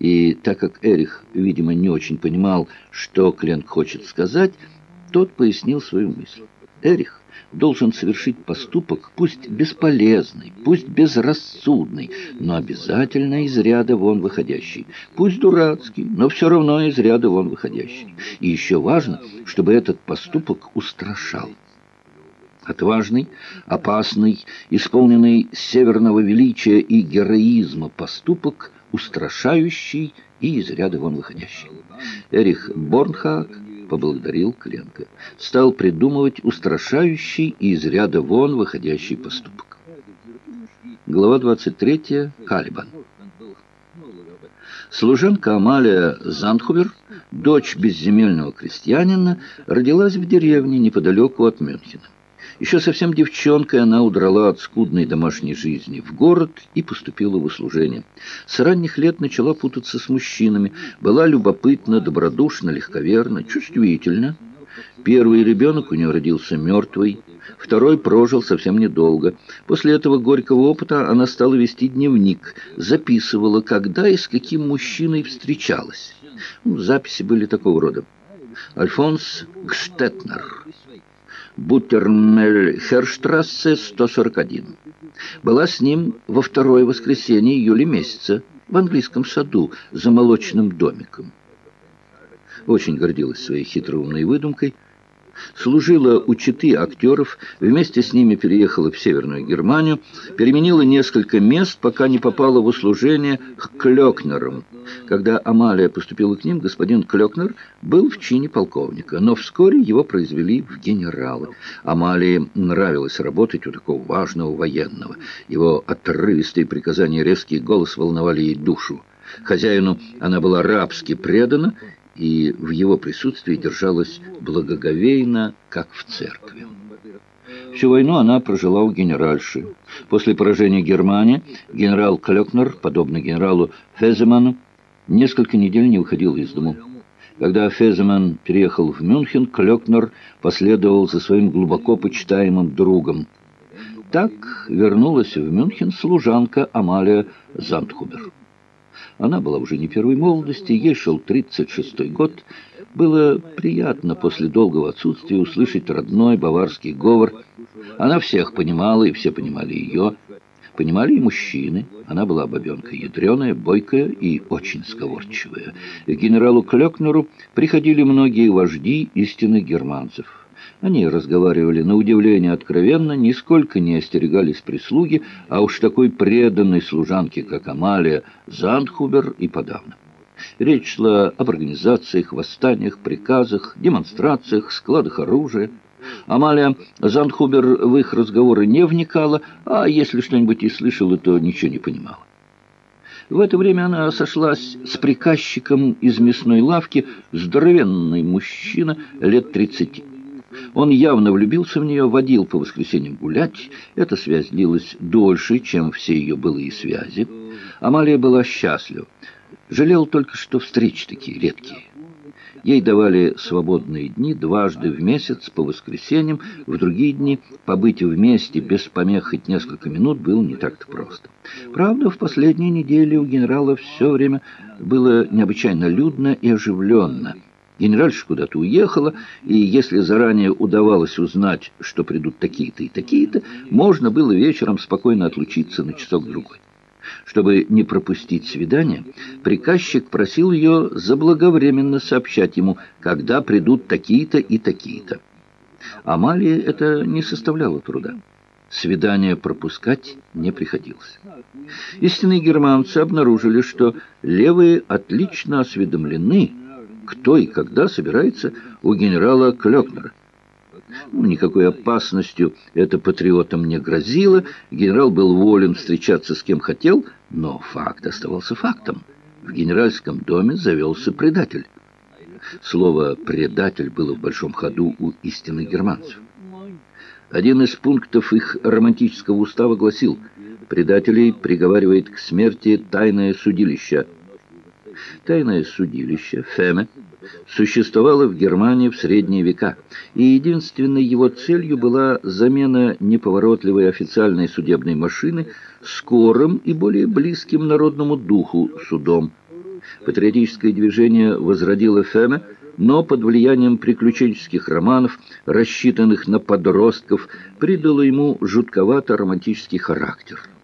И так как Эрих, видимо, не очень понимал, что Кленк хочет сказать, тот пояснил свою мысль. Эрих должен совершить поступок, пусть бесполезный, пусть безрассудный, но обязательно из ряда вон выходящий. Пусть дурацкий, но все равно из ряда вон выходящий. И еще важно, чтобы этот поступок устрашал. Отважный, опасный, исполненный северного величия и героизма поступок, устрашающий и из ряда вон выходящий. Эрих Борнхак поблагодарил Кленка. Стал придумывать устрашающий и из ряда вон выходящий поступок. Глава 23. Калибан. Служенка Амалия Зандхубер, дочь безземельного крестьянина, родилась в деревне неподалеку от Мюнхена. Еще совсем девчонкой она удрала от скудной домашней жизни в город и поступила в услужение. С ранних лет начала путаться с мужчинами, была любопытна, добродушна, легковерна, чувствительна. Первый ребенок у нее родился мертвый, второй прожил совсем недолго. После этого горького опыта она стала вести дневник, записывала, когда и с каким мужчиной встречалась. Ну, записи были такого рода. Альфонс Гштетнер Буттермельхерштрассе, 141. Была с ним во второе воскресенье июля месяца в английском саду за молочным домиком. Очень гордилась своей хитроумной выдумкой – служила у четы актеров, вместе с ними переехала в Северную Германию, переменила несколько мест, пока не попала в услужение к Клёкнерам. Когда Амалия поступила к ним, господин Клёкнер был в чине полковника, но вскоре его произвели в генералы. Амалии нравилось работать у такого важного военного. Его отрывистые приказания, резкий голос волновали ей душу. Хозяину она была рабски предана и в его присутствии держалась благоговейно, как в церкви. Всю войну она прожила у генеральши. После поражения Германии генерал Клёкнер, подобно генералу Феземану, несколько недель не выходил из дому. Когда Феземан переехал в Мюнхен, Клёкнер последовал за своим глубоко почитаемым другом. Так вернулась в Мюнхен служанка Амалия Зандхубер. Она была уже не первой молодости, ей шел 36-й год. Было приятно после долгого отсутствия услышать родной баварский говор. Она всех понимала, и все понимали ее. Понимали и мужчины. Она была бабенка ядреная, бойкая и очень сговорчивая. К генералу Клёкнеру приходили многие вожди истинных германцев. Они разговаривали на удивление откровенно, нисколько не остерегались прислуги, а уж такой преданной служанки, как Амалия Зандхубер, и подавно. Речь шла об организациях, восстаниях, приказах, демонстрациях, складах оружия. Амалия Зандхубер в их разговоры не вникала, а если что-нибудь и слышала, то ничего не понимала. В это время она сошлась с приказчиком из мясной лавки, здоровенный мужчина лет тридцати. Он явно влюбился в нее, водил по воскресеньям гулять. Эта связь длилась дольше, чем все ее былые связи. Амалия была счастлива. Жалел только, что встречи такие редкие. Ей давали свободные дни дважды в месяц по воскресеньям, в другие дни побыть вместе без помех хоть несколько минут было не так-то просто. Правда, в последние недели у генерала все время было необычайно людно и оживленно – Генеральша куда-то уехала, и если заранее удавалось узнать, что придут такие-то и такие-то, можно было вечером спокойно отлучиться на часок-другой. Чтобы не пропустить свидание, приказчик просил ее заблаговременно сообщать ему, когда придут такие-то и такие-то. Амалии это не составляло труда. Свидание пропускать не приходилось. Истинные германцы обнаружили, что левые отлично осведомлены кто и когда собирается у генерала Клёкнера. Ну, никакой опасностью это патриотам не грозило, генерал был волен встречаться с кем хотел, но факт оставался фактом. В генеральском доме завелся предатель. Слово «предатель» было в большом ходу у истинных германцев. Один из пунктов их романтического устава гласил «Предателей приговаривает к смерти тайное судилище». Тайное судилище, Феме, существовало в Германии в средние века, и единственной его целью была замена неповоротливой официальной судебной машины скорым и более близким народному духу судом. Патриотическое движение возродило Феме, но под влиянием приключенческих романов, рассчитанных на подростков, придало ему жутковато романтический характер –